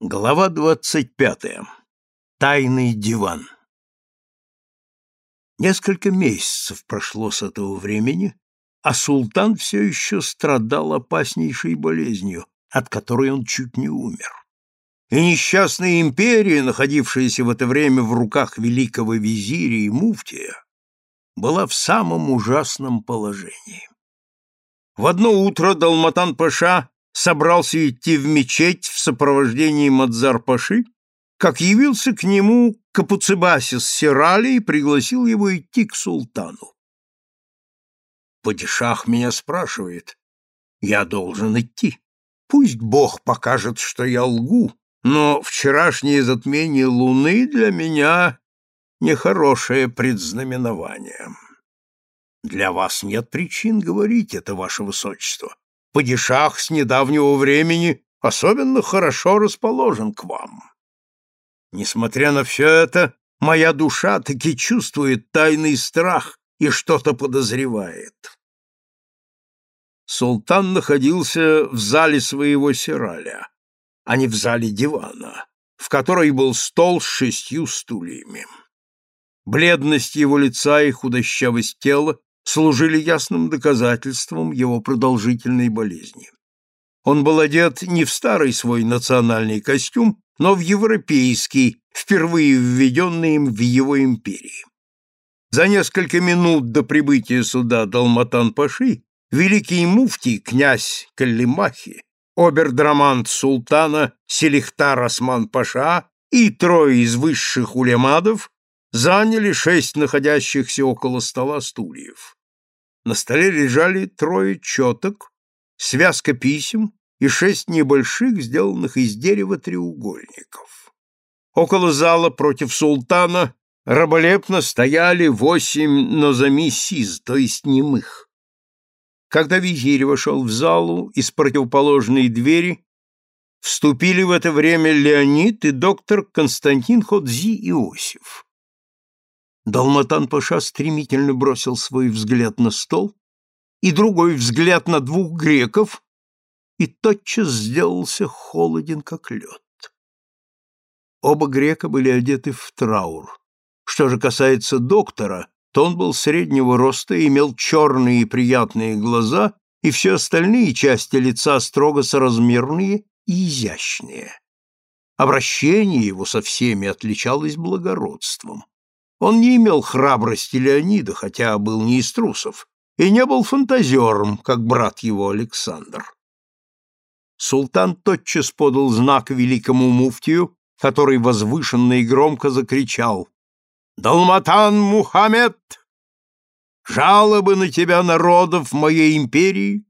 Глава двадцать пятая. Тайный диван. Несколько месяцев прошло с этого времени, а султан все еще страдал опаснейшей болезнью, от которой он чуть не умер. И несчастная империя, находившаяся в это время в руках великого визиря и муфтия, была в самом ужасном положении. В одно утро Далматан-паша собрался идти в мечеть в сопровождении Мадзар-паши, как явился к нему Капуцебасис Сирали и пригласил его идти к султану. Падишах меня спрашивает. Я должен идти. Пусть Бог покажет, что я лгу, но вчерашнее затмение луны для меня нехорошее предзнаменование. Для вас нет причин говорить это, ваше высочество падишах с недавнего времени особенно хорошо расположен к вам. Несмотря на все это, моя душа таки чувствует тайный страх и что-то подозревает. Султан находился в зале своего сираля, а не в зале дивана, в которой был стол с шестью стульями. Бледность его лица и худощавость тела служили ясным доказательством его продолжительной болезни. Он был одет не в старый свой национальный костюм, но в европейский, впервые введенный им в его империи. За несколько минут до прибытия суда Далматан-Паши великий муфтий, князь Каллимахи, обердрамант султана Селихтар Осман-Паша и трое из высших улемадов заняли шесть находящихся около стола стульев. На столе лежали трое четок, связка писем и шесть небольших, сделанных из дерева треугольников. Около зала против султана раболепно стояли восемь нозамисиз, то есть немых. Когда визирь вошел в залу из противоположной двери, вступили в это время Леонид и доктор Константин Ходзи Иосиф. Далматан-паша стремительно бросил свой взгляд на стол и другой взгляд на двух греков и тотчас сделался холоден, как лед. Оба грека были одеты в траур. Что же касается доктора, то он был среднего роста, имел черные и приятные глаза, и все остальные части лица строго соразмерные и изящные. Обращение его со всеми отличалось благородством. Он не имел храбрости Леонида, хотя был не из трусов, и не был фантазером, как брат его Александр. Султан тотчас подал знак великому муфтию, который возвышенно и громко закричал «Далматан Мухаммед! Жалобы на тебя народов моей империи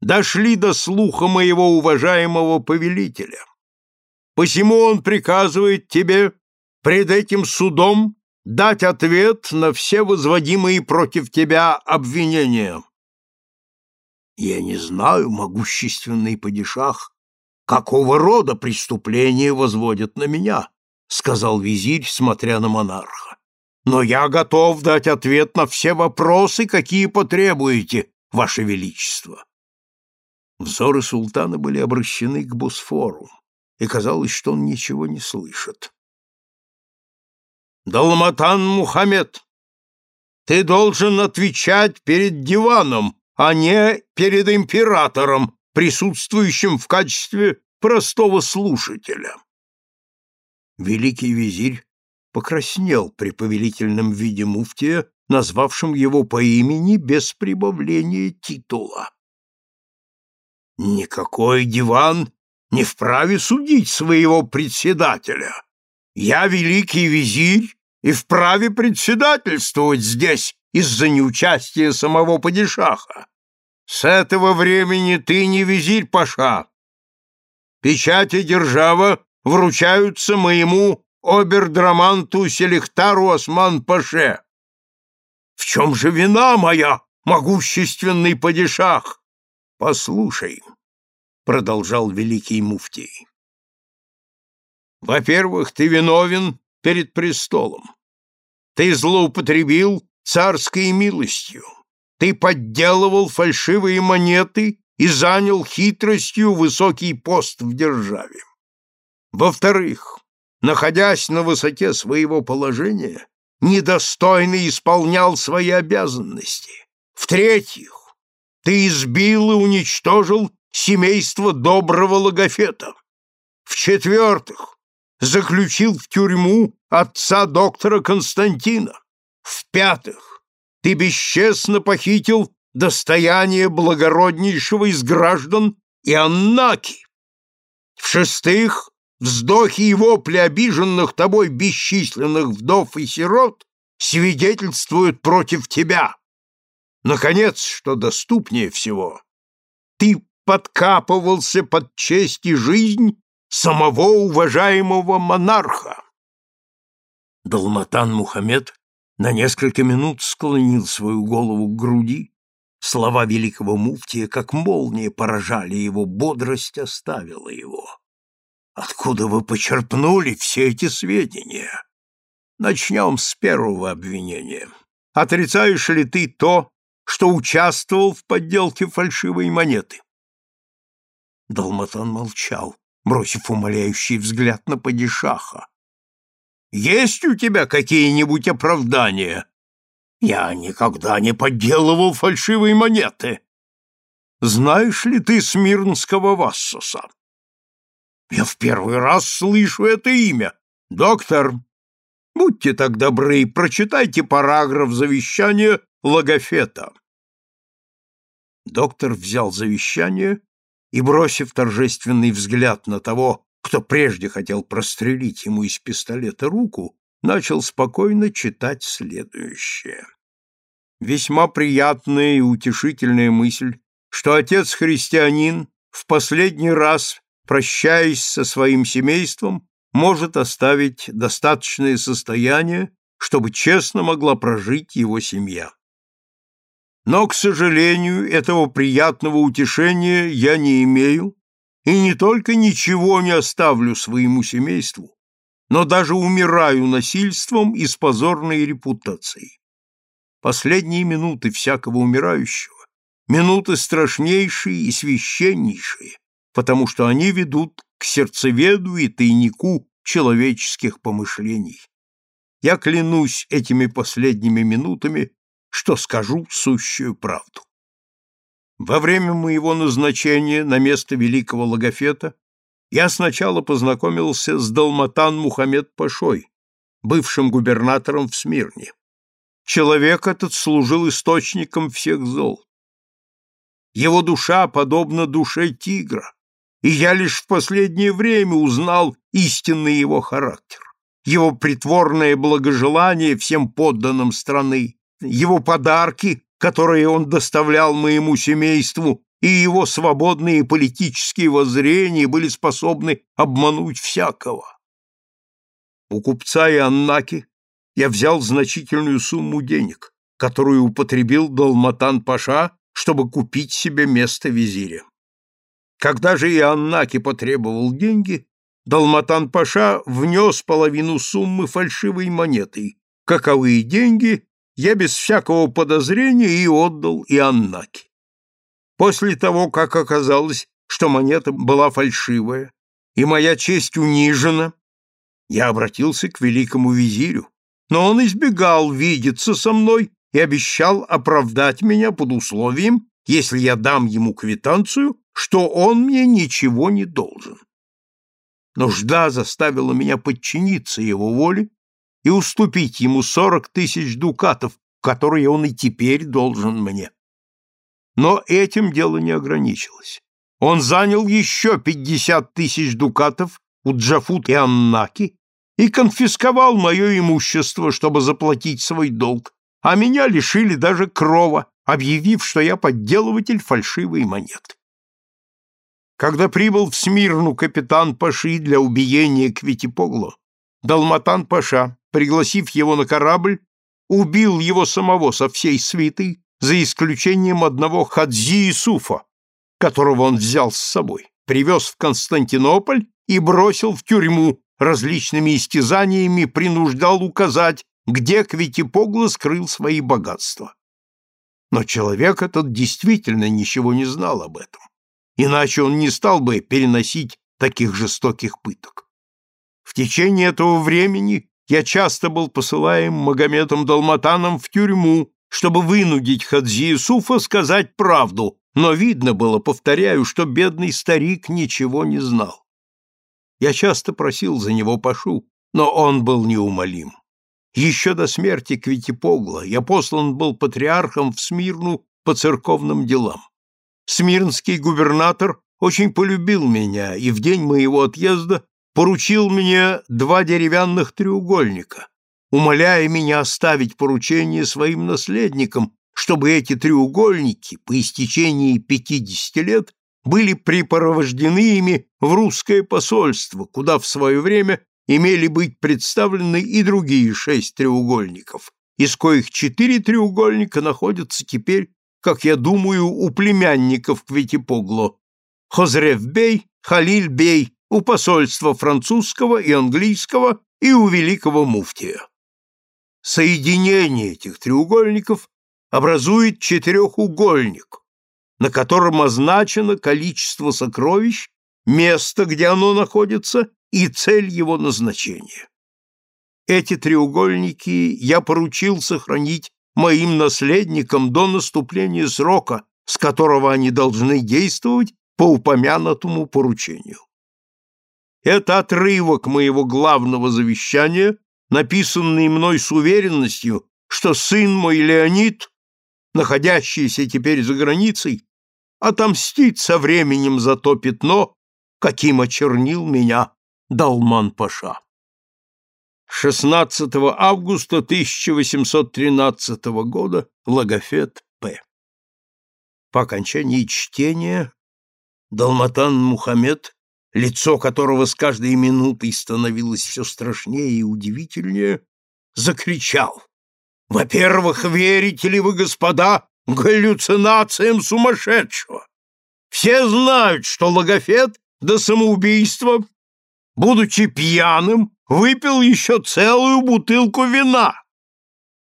дошли до слуха моего уважаемого повелителя. Посему он приказывает тебе пред этим судом дать ответ на все возводимые против тебя обвинения. Я не знаю, могущественный падишах, какого рода преступления возводят на меня, сказал визирь, смотря на монарха. Но я готов дать ответ на все вопросы, какие потребуете, ваше величество. Взоры султана были обращены к Босфору, и казалось, что он ничего не слышит. Далматан Мухаммед, ты должен отвечать перед диваном, а не перед императором, присутствующим в качестве простого слушателя. Великий визирь покраснел при повелительном виде муфтия, назвавшем его по имени без прибавления титула. Никакой диван не вправе судить своего председателя. Я великий визирь и вправе председательствовать здесь из-за неучастия самого падишаха. С этого времени ты не визирь паша. Печати держава вручаются моему обердраманту Селихтару Осман-паше. В чем же вина моя, могущественный падишах? Послушай, — продолжал великий муфтий. Во-первых, ты виновен перед престолом. Ты злоупотребил царской милостью. Ты подделывал фальшивые монеты и занял хитростью высокий пост в державе. Во-вторых, находясь на высоте своего положения, недостойно исполнял свои обязанности. В-третьих, ты избил и уничтожил семейство доброго Логофета. В-четвертых, заключил в тюрьму отца доктора Константина. В-пятых, ты бесчестно похитил достояние благороднейшего из граждан Иоаннаки. В-шестых, вздохи и вопли обиженных тобой бесчисленных вдов и сирот свидетельствуют против тебя. Наконец, что доступнее всего, ты подкапывался под честь и жизнь самого уважаемого монарха. Далматан Мухаммед на несколько минут склонил свою голову к груди. Слова великого муфтия, как молния, поражали его, бодрость оставила его. Откуда вы почерпнули все эти сведения? Начнем с первого обвинения. Отрицаешь ли ты то, что участвовал в подделке фальшивой монеты? Далматан молчал, бросив умоляющий взгляд на падишаха. «Есть у тебя какие-нибудь оправдания?» «Я никогда не подделывал фальшивые монеты». «Знаешь ли ты Смирнского Вассуса?» Я в первый раз слышу это имя. Доктор, будьте так добры прочитайте параграф завещания Логофета. Доктор взял завещание и, бросив торжественный взгляд на того, кто прежде хотел прострелить ему из пистолета руку, начал спокойно читать следующее. Весьма приятная и утешительная мысль, что отец-христианин в последний раз прощаясь со своим семейством, может оставить достаточное состояние, чтобы честно могла прожить его семья. Но, к сожалению, этого приятного утешения я не имею и не только ничего не оставлю своему семейству, но даже умираю насильством и с позорной репутацией. Последние минуты всякого умирающего, минуты страшнейшие и священнейшие, потому что они ведут к сердцеведу и тайнику человеческих помышлений. Я клянусь этими последними минутами, что скажу сущую правду. Во время моего назначения на место великого логофета я сначала познакомился с Далматан Мухаммед Пашой, бывшим губернатором в Смирне. Человек этот служил источником всех зол. Его душа подобна душе тигра, и я лишь в последнее время узнал истинный его характер, его притворное благожелание всем подданным страны, его подарки, которые он доставлял моему семейству, и его свободные политические воззрения были способны обмануть всякого. У купца и Аннаки я взял значительную сумму денег, которую употребил Далматан-паша, чтобы купить себе место визиря. Когда же Иоаннаки потребовал деньги, Далматан-паша внес половину суммы фальшивой монетой. Каковые деньги я без всякого подозрения и отдал Иоаннаки. После того, как оказалось, что монета была фальшивая, и моя честь унижена, я обратился к великому визирю, но он избегал видеться со мной и обещал оправдать меня под условием, если я дам ему квитанцию что он мне ничего не должен. Нужда заставила меня подчиниться его воле и уступить ему сорок тысяч дукатов, которые он и теперь должен мне. Но этим дело не ограничилось. Он занял еще пятьдесят тысяч дукатов у Джафут и Аннаки и конфисковал мое имущество, чтобы заплатить свой долг, а меня лишили даже крова, объявив, что я подделыватель фальшивой монеты. Когда прибыл в Смирну капитан Паши для убиения Квитипогло, Далматан Паша, пригласив его на корабль, убил его самого со всей свитой, за исключением одного Хадзи Исуфа, которого он взял с собой, привез в Константинополь и бросил в тюрьму, различными истязаниями принуждал указать, где Квитипогло скрыл свои богатства. Но человек этот действительно ничего не знал об этом иначе он не стал бы переносить таких жестоких пыток. В течение этого времени я часто был посылаем Магометом Далматаном в тюрьму, чтобы вынудить Хадзи Юсуфа сказать правду, но видно было, повторяю, что бедный старик ничего не знал. Я часто просил за него Пашу, но он был неумолим. Еще до смерти Квитипогла я послан был патриархом в Смирну по церковным делам. Смирнский губернатор очень полюбил меня и в день моего отъезда поручил мне два деревянных треугольника, умоляя меня оставить поручение своим наследникам, чтобы эти треугольники по истечении пятидесяти лет были припровождены ими в русское посольство, куда в свое время имели быть представлены и другие шесть треугольников, из коих четыре треугольника находятся теперь, как я думаю, у племянников Кветипогло, Хозрев-бей, Халиль-бей, у посольства французского и английского и у великого муфтия. Соединение этих треугольников образует четырехугольник, на котором означено количество сокровищ, место, где оно находится, и цель его назначения. Эти треугольники я поручил сохранить моим наследникам до наступления срока, с которого они должны действовать по упомянутому поручению. Это отрывок моего главного завещания, написанный мной с уверенностью, что сын мой Леонид, находящийся теперь за границей, отомстит со временем за то пятно, каким очернил меня Далман-паша. 16 августа 1813 года Логофет П. По окончании чтения Далматан Мухаммед лицо которого с каждой минутой становилось все страшнее и удивительнее, закричал. «Во-первых, верите ли вы, господа, галлюцинациям сумасшедшего? Все знают, что логофет до самоубийства, будучи пьяным, выпил еще целую бутылку вина.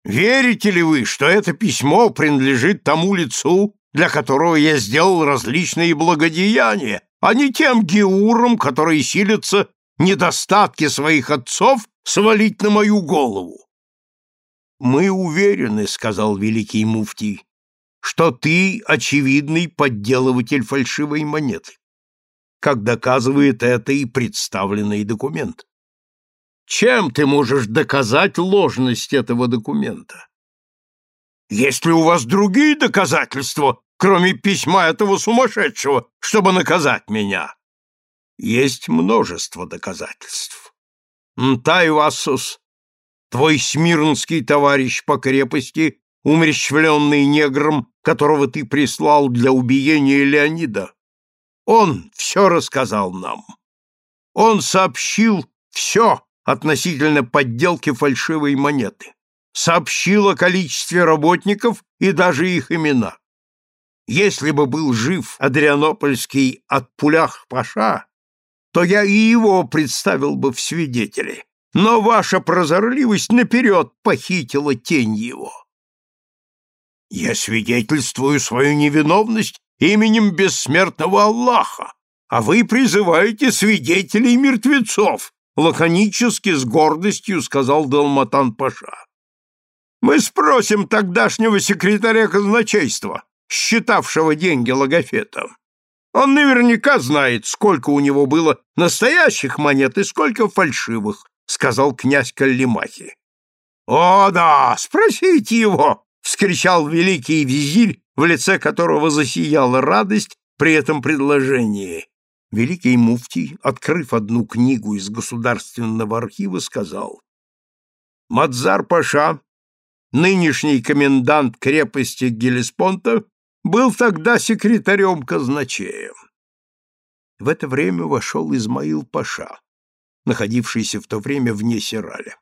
Верите ли вы, что это письмо принадлежит тому лицу, для которого я сделал различные благодеяния, а не тем геурам, которые силятся недостатки своих отцов свалить на мою голову. «Мы уверены, — сказал великий муфтий, — что ты очевидный подделыватель фальшивой монеты, как доказывает это и представленный документ. Чем ты можешь доказать ложность этого документа? Есть ли у вас другие доказательства, кроме письма этого сумасшедшего, чтобы наказать меня? Есть множество доказательств. Нтай-Вассус, твой смирнский товарищ по крепости, умерщвленный негром, которого ты прислал для убиения Леонида, он все рассказал нам. Он сообщил все относительно подделки фальшивой монеты, сообщил о количестве работников и даже их имена. Если бы был жив Адрианопольский от пулях Паша, то я и его представил бы в свидетели, но ваша прозорливость наперед похитила тень его. Я свидетельствую свою невиновность именем бессмертного Аллаха, а вы призываете свидетелей мертвецов, лаконически с гордостью сказал Далматан Паша. Мы спросим тогдашнего секретаря казначейства, считавшего деньги логофетом. Он наверняка знает, сколько у него было настоящих монет и сколько фальшивых, сказал князь Каллимахи. О, да, спросите его, вскричал великий визирь, в лице которого засияла радость при этом предложении. Великий муфтий, открыв одну книгу из государственного архива, сказал: Мадзар-паша, нынешний комендант крепости Гелеспонта, был тогда секретарем казначеем. В это время вошел Измаил Паша, находившийся в то время вне Сираля.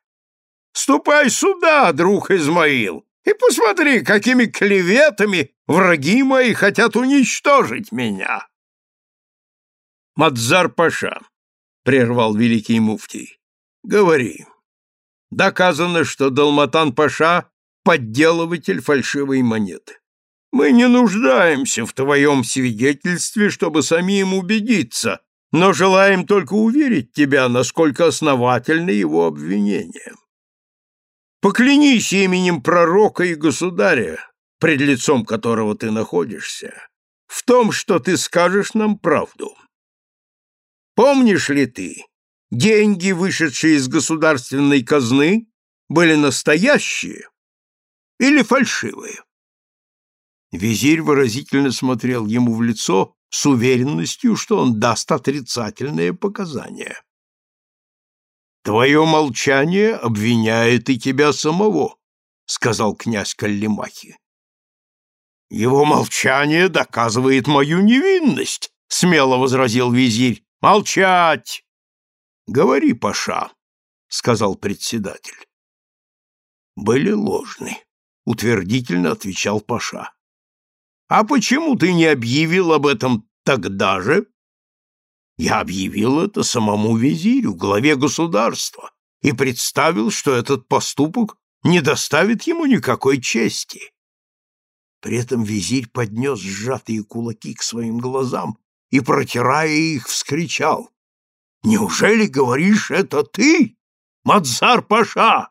«Ступай сюда, друг Измаил, и посмотри, какими клеветами враги мои хотят уничтожить меня!» «Мадзар Паша», — прервал великий муфтий, — «говори. Доказано, что Далматан Паша — подделыватель фальшивой монеты. Мы не нуждаемся в твоем свидетельстве, чтобы самим убедиться, но желаем только уверить тебя, насколько основательны его обвинения. Поклянись именем пророка и государя, пред лицом которого ты находишься, в том, что ты скажешь нам правду. Помнишь ли ты, деньги, вышедшие из государственной казны, были настоящие или фальшивые? Визирь выразительно смотрел ему в лицо с уверенностью, что он даст отрицательные показания. Твое молчание обвиняет и тебя самого, сказал князь Каллимахи. Его молчание доказывает мою невинность, смело возразил визирь. Молчать! Говори, паша, сказал председатель. Были ложны, утвердительно отвечал паша. А почему ты не объявил об этом тогда же? Я объявил это самому визирю, главе государства, и представил, что этот поступок не доставит ему никакой чести. При этом визирь поднес сжатые кулаки к своим глазам и, протирая их, вскричал. «Неужели, говоришь, это ты, Мадзар-паша?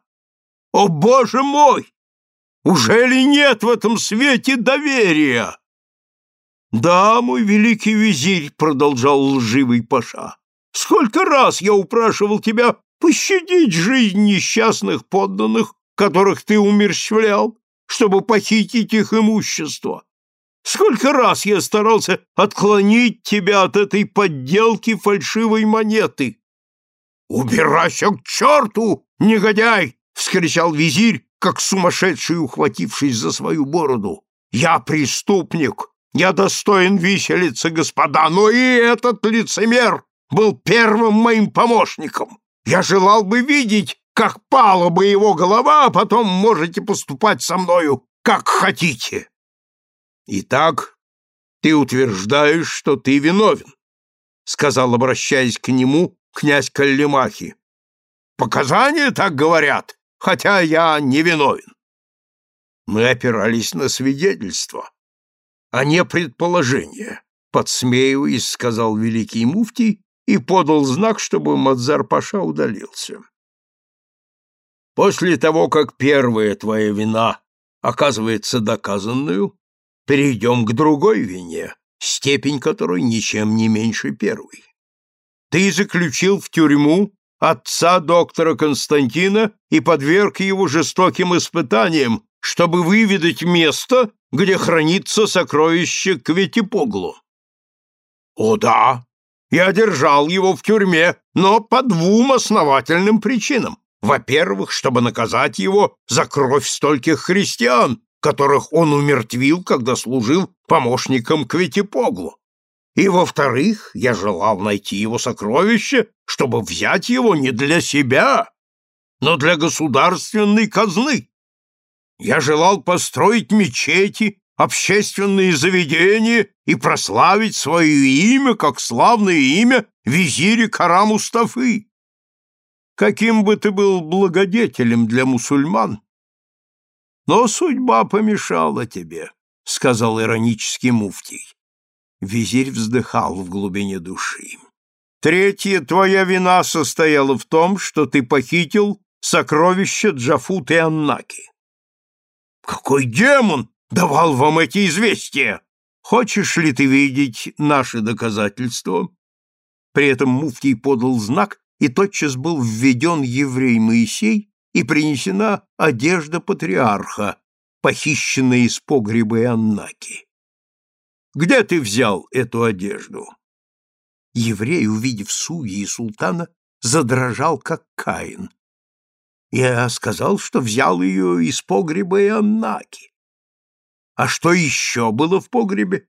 О, боже мой! Ужели нет в этом свете доверия?» «Да, мой великий визирь», — продолжал лживый паша, — «сколько раз я упрашивал тебя пощадить жизнь несчастных подданных, которых ты умерщвлял, чтобы похитить их имущество. Сколько раз я старался отклонить тебя от этой подделки фальшивой монеты!» «Убирайся к черту, негодяй!» — вскричал визирь, как сумасшедший, ухватившись за свою бороду. «Я преступник, я достоин виселицы, господа, но и этот лицемер был первым моим помощником. Я желал бы видеть, как пала бы его голова, а потом можете поступать со мною, как хотите. Итак, ты утверждаешь, что ты виновен, — сказал, обращаясь к нему, князь Каллимахи. Показания так говорят, хотя я не виновен. Мы опирались на свидетельство, а не предположение, подсмеиваясь, сказал великий муфтий и подал знак, чтобы Мадзар-паша удалился. После того, как первая твоя вина оказывается доказанную, перейдем к другой вине, степень которой ничем не меньше первой. Ты заключил в тюрьму отца доктора Константина и подверг его жестоким испытаниям, чтобы выведать место, где хранится сокровище Кветипоглу. О да, я держал его в тюрьме, но по двум основательным причинам. Во-первых, чтобы наказать его за кровь стольких христиан, которых он умертвил, когда служил помощником Кветипоглу. И, во-вторых, я желал найти его сокровище, чтобы взять его не для себя, но для государственной казны. Я желал построить мечети, общественные заведения и прославить свое имя, как славное имя визиря Кара Мустафы. Каким бы ты был благодетелем для мусульман, но судьба помешала тебе, — сказал иронический муфтий. Визирь вздыхал в глубине души. Третья твоя вина состояла в том, что ты похитил сокровища Джафут и Аннаки. Какой демон давал вам эти известия? Хочешь ли ты видеть наши доказательства? При этом муфтий подал знак, и тотчас был введен еврей Моисей и принесена одежда патриарха, похищенная из погреба Аннаки. Где ты взял эту одежду? Еврей, увидев судьи и султана, задрожал, как Каин. Я сказал, что взял ее из погреба Иоаннаки. А что еще было в погребе?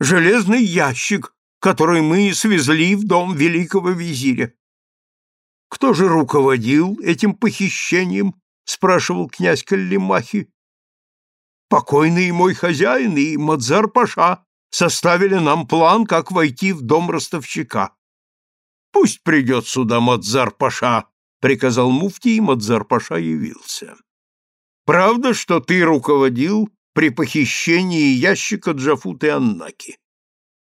Железный ящик, который мы свезли в дом великого визиря. Кто же руководил этим похищением? спрашивал князь Каллимахи. Покойный мой хозяин и Мадзар-паша составили нам план, как войти в дом ростовщика. Пусть придет сюда Мадзар-паша, — приказал муфтий, и Мадзар-паша явился. «Правда, что ты руководил при похищении ящика Джафуты Аннаки?»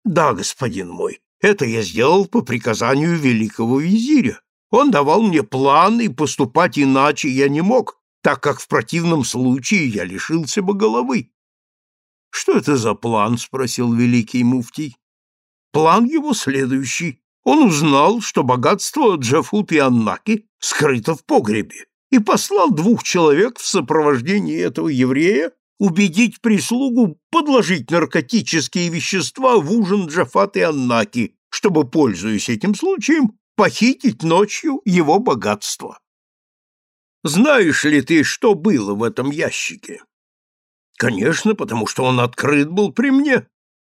«Да, господин мой, Это я сделал по приказанию великого визиря. Он давал мне план, и поступать иначе я не мог, так как в противном случае я лишился бы головы. — Что это за план? — спросил великий муфтий. — План его следующий. Он узнал, что богатство Джафут и Аннаки скрыто в погребе, и послал двух человек в сопровождении этого еврея убедить прислугу подложить наркотические вещества в ужин Джафат и Аннаки, чтобы, пользуясь этим случаем, похитить ночью его богатство. Знаешь ли ты, что было в этом ящике? Конечно, потому что он открыт был при мне.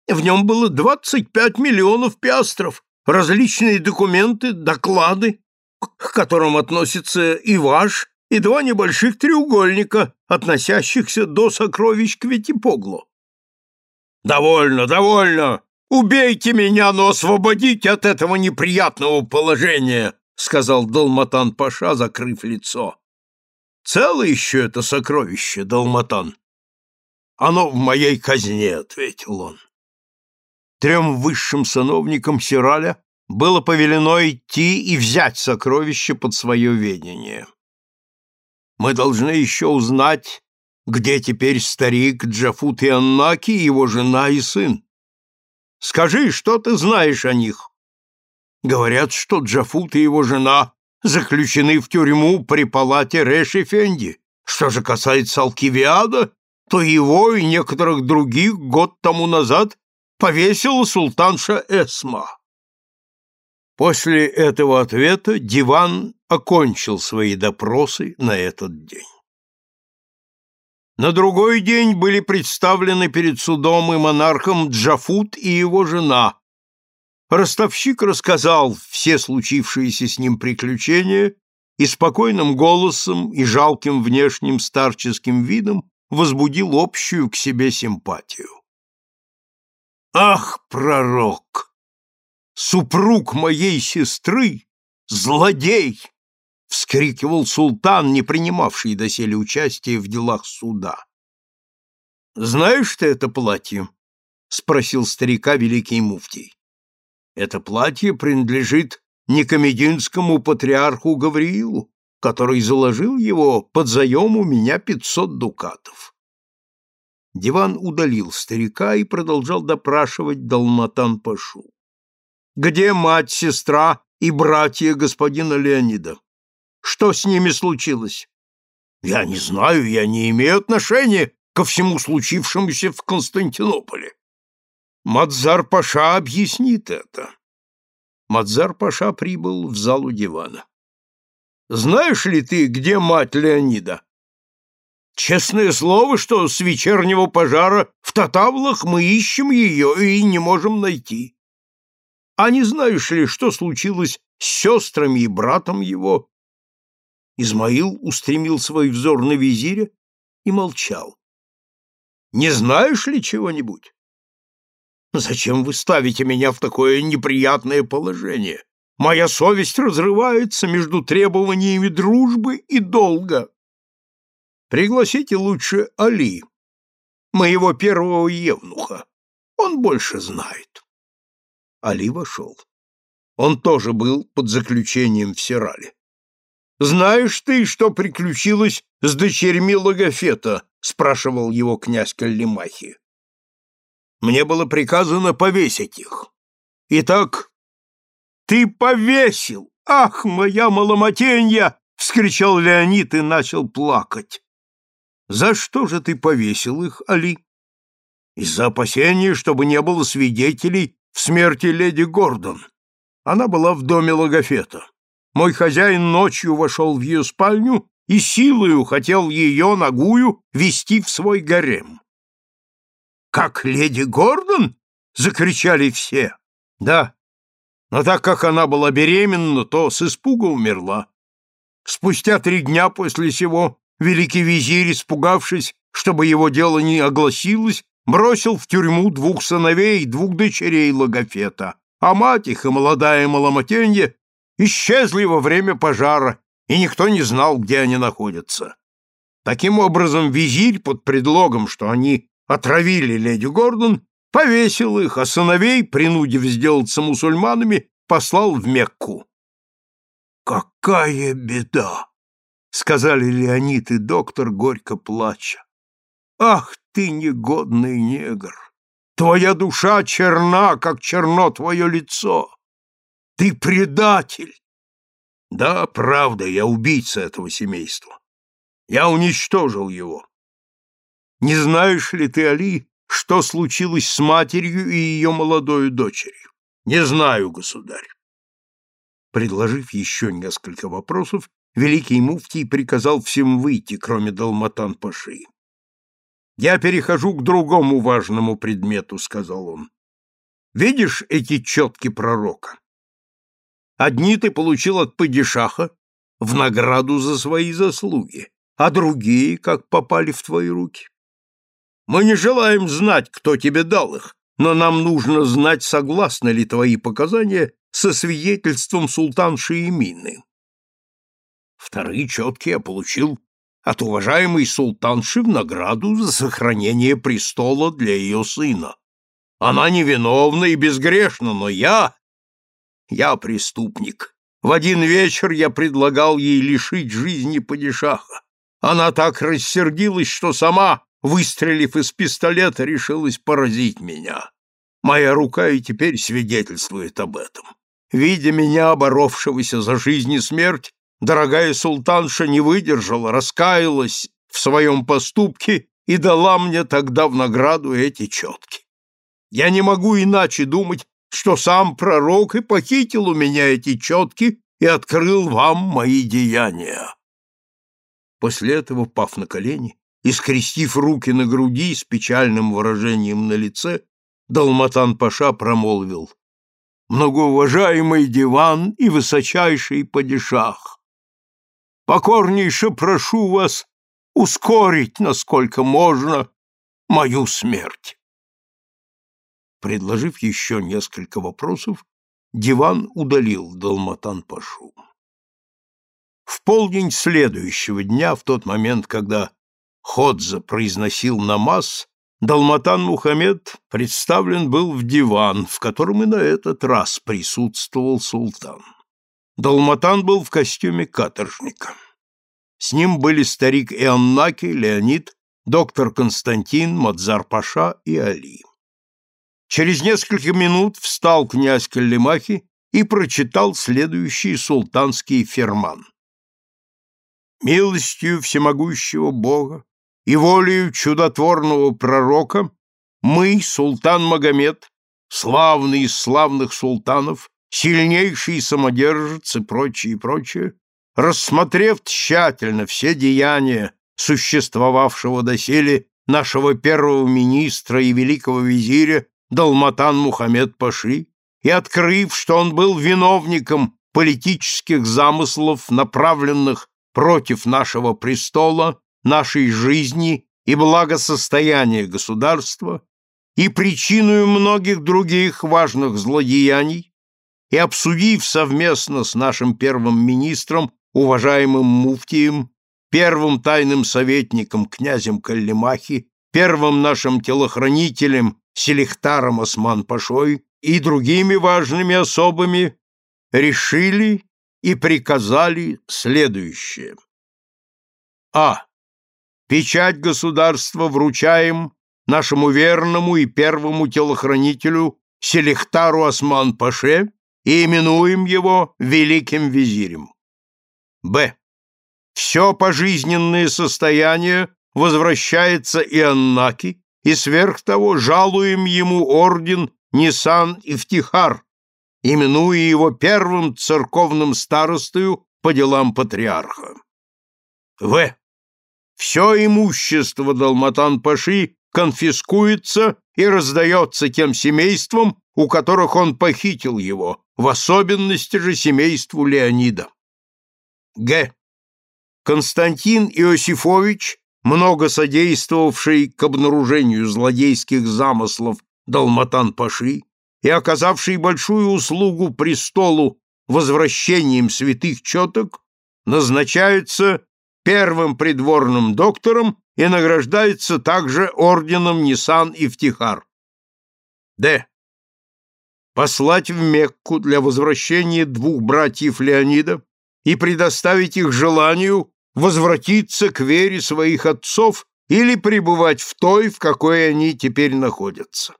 В нем было 25 миллионов пиастров, различные документы, доклады, к которым относится и ваш, и два небольших треугольника, относящихся до сокровищ Кветипогло. «Довольно, довольно! Убейте меня, но освободите от этого неприятного положения!» — сказал Далматан Паша, закрыв лицо. «Цело еще это сокровище, Далматан?» «Оно в моей казне», — ответил он. Трем высшим сановникам Сираля было повелено идти и взять сокровище под свое ведение. Мы должны еще узнать, где теперь старик Джафут и Аннаки, его жена и сын. Скажи, что ты знаешь о них? Говорят, что Джафут и его жена заключены в тюрьму при палате Реши Фенди. Что же касается Алкивиада, то его и некоторых других год тому назад повесила султанша Эсма. После этого ответа диван окончил свои допросы на этот день. На другой день были представлены перед судом и монархом Джафут и его жена. Ростовщик рассказал все случившиеся с ним приключения и спокойным голосом и жалким внешним старческим видом возбудил общую к себе симпатию. «Ах, пророк!» супруг моей сестры — злодей! — вскрикивал султан, не принимавший доселе участия в делах суда. — Знаешь ты это платье? — спросил старика великий муфтий. — Это платье принадлежит некомединскому патриарху Гавриилу, который заложил его под заем у меня пятьсот дукатов. Диван удалил старика и продолжал допрашивать Далматан-пашу. Где мать, сестра и братья господина Леонида? Что с ними случилось? Я не знаю, я не имею отношения ко всему случившемуся в Константинополе. Мадзар-паша объяснит это. Мадзар-паша прибыл в залу дивана. Знаешь ли ты, где мать Леонида? Честное слово, что с вечернего пожара в Татавлах мы ищем ее и не можем найти. А не знаешь ли, что случилось с сестрами и братом его? Измаил устремил свой взор на визиря и молчал. Не знаешь ли чего-нибудь? Зачем вы ставите меня в такое неприятное положение? Моя совесть разрывается между требованиями дружбы и долга. Пригласите лучше Али, моего первого евнуха. Он больше знает. Али вошел. Он тоже был под заключением в Сирале. «Знаешь ты, что приключилось с дочерьми Логофета?» — спрашивал его князь Каллимахи. «Мне было приказано повесить их. Итак, ты повесил! Ах, моя маломатенья!» — вскричал Леонид и начал плакать. «За что же ты повесил их, Али?» «Из-за опасения, чтобы не было свидетелей в смерти леди Гордон. Она была в доме Логофета. Мой хозяин ночью вошел в ее спальню и силою хотел ее, ногую, вести в свой гарем. «Как леди Гордон?» — закричали все. «Да, но так как она была беременна, то с испуга умерла. Спустя три дня после сего великий визирь, испугавшись, чтобы его дело не огласилось, бросил в тюрьму двух сыновей и двух дочерей Логофета, а мать их и молодая Маломатенья исчезли во время пожара, и никто не знал, где они находятся. Таким образом, визирь под предлогом, что они отравили леди Гордон, Повесил их, а сыновей, принудив сделаться мусульманами, послал в Мекку. «Какая беда!» — сказали Леонид и доктор, горько плача. «Ах ты, негодный негр! Твоя душа черна, как черно твое лицо! Ты предатель!» «Да, правда, я убийца этого семейства. Я уничтожил его. Не знаешь ли ты, Али, что случилось с матерью и ее молодой дочерью? Не знаю, государь. Предложив еще несколько вопросов, великий муфтий приказал всем выйти, кроме Далматан-паши. «Я перехожу к другому важному предмету», — сказал он. «Видишь эти четки пророка? Одни ты получил от падишаха в награду за свои заслуги, а другие как попали в твои руки. Мы не желаем знать, кто тебе дал их, но нам нужно знать, согласны ли твои показания со свидетельством султанши Эмины. Вторые четкие я получил от уважаемой султанши в награду за сохранение престола для ее сына. Она невиновна и безгрешна, но я... Я преступник. В один вечер я предлагал ей лишить жизни падишаха. Она так рассердилась, что сама выстрелив из пистолета, решилась поразить меня. Моя рука и теперь свидетельствует об этом. Видя меня, боровшегося за жизнь и смерть, дорогая султанша не выдержала, раскаялась в своем поступке и дала мне тогда в награду эти четки. Я не могу иначе думать, что сам пророк и похитил у меня эти четки и открыл вам мои деяния. После этого, пав на колени, и, скрестив руки на груди с печальным выражением на лице, Далматан-паша промолвил «Многоуважаемый диван и высочайший падишах, покорнейше прошу вас ускорить, насколько можно, мою смерть». Предложив еще несколько вопросов, диван удалил Далматан-пашу. В полдень следующего дня, в тот момент, когда Ходза произносил намаз, Далматан Мухаммед представлен был в диван, в котором и на этот раз присутствовал султан. Далматан был в костюме каторжника. С ним были старик Ианнаки, Леонид, доктор Константин, Мадзар-Паша и Али. Через несколько минут встал князь Каллимахи и прочитал следующий султанский ферман. «Милостью всемогущего Бога и волею чудотворного пророка мы, султан Магомед, славный из славных султанов, сильнейший самодержец и прочее, прочее, рассмотрев тщательно все деяния существовавшего доселе нашего первого министра и великого визиря Далматан Мухаммед Паши, и открыв, что он был виновником политических замыслов, направленных против нашего престола, нашей жизни и благосостояния государства и причиной многих других важных злодеяний, и обсудив совместно с нашим первым министром, уважаемым муфтием, первым тайным советником князем Каллимахи, первым нашим телохранителем Селихтаром Осман-Пашой и другими важными особами, решили и приказали следующее. А. Печать государства вручаем нашему верному и первому телохранителю Селихтару Осман-Паше и именуем его великим визирем. Б. Все пожизненное состояние возвращается Ианнаки, и сверх того жалуем ему орден Нисан Ифтихар, именуя его первым церковным старостою по делам патриарха. В. Все имущество Далматан-Паши конфискуется и раздается тем семействам, у которых он похитил его, в особенности же семейству Леонида. Г. Константин Иосифович, много содействовавший к обнаружению злодейских замыслов Далматан-Паши и оказавший большую услугу престолу возвращением святых четок, назначается первым придворным доктором и награждается также орденом Нисан и Втихар. Д. Послать в Мекку для возвращения двух братьев Леонида и предоставить их желанию возвратиться к вере своих отцов или пребывать в той, в какой они теперь находятся.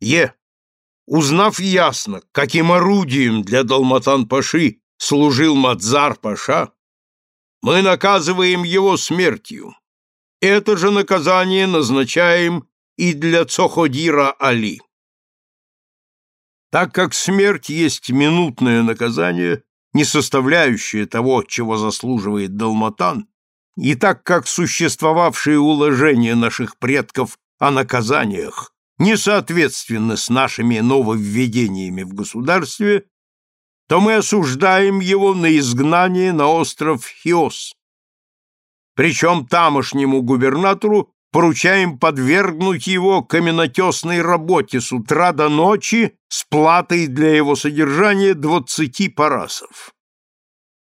Е. Узнав ясно, каким орудием для Далматан-Паши служил Мадзар-Паша, мы наказываем его смертью. Это же наказание назначаем и для Цоходира Али. Так как смерть есть минутное наказание, не составляющее того, чего заслуживает Далматан, и так как существовавшие уложения наших предков о наказаниях не соответственны с нашими нововведениями в государстве, то мы осуждаем его на изгнание на остров Хиос. Причем тамошнему губернатору поручаем подвергнуть его каменотесной работе с утра до ночи с платой для его содержания двадцати парасов.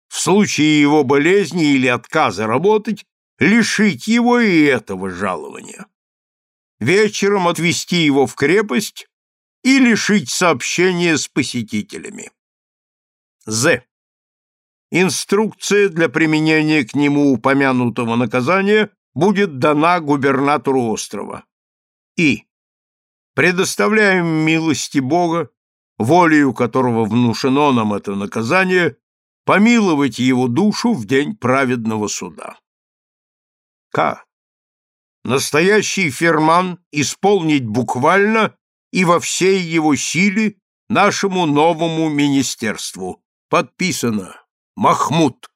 В случае его болезни или отказа работать, лишить его и этого жалования. Вечером отвезти его в крепость и лишить сообщения с посетителями. З. Инструкция для применения к нему упомянутого наказания будет дана губернатору острова. И. Предоставляем милости Бога, волею которого внушено нам это наказание, помиловать его душу в день праведного суда. К. Настоящий ферман исполнить буквально и во всей его силе нашему новому министерству Подписано Махмуд.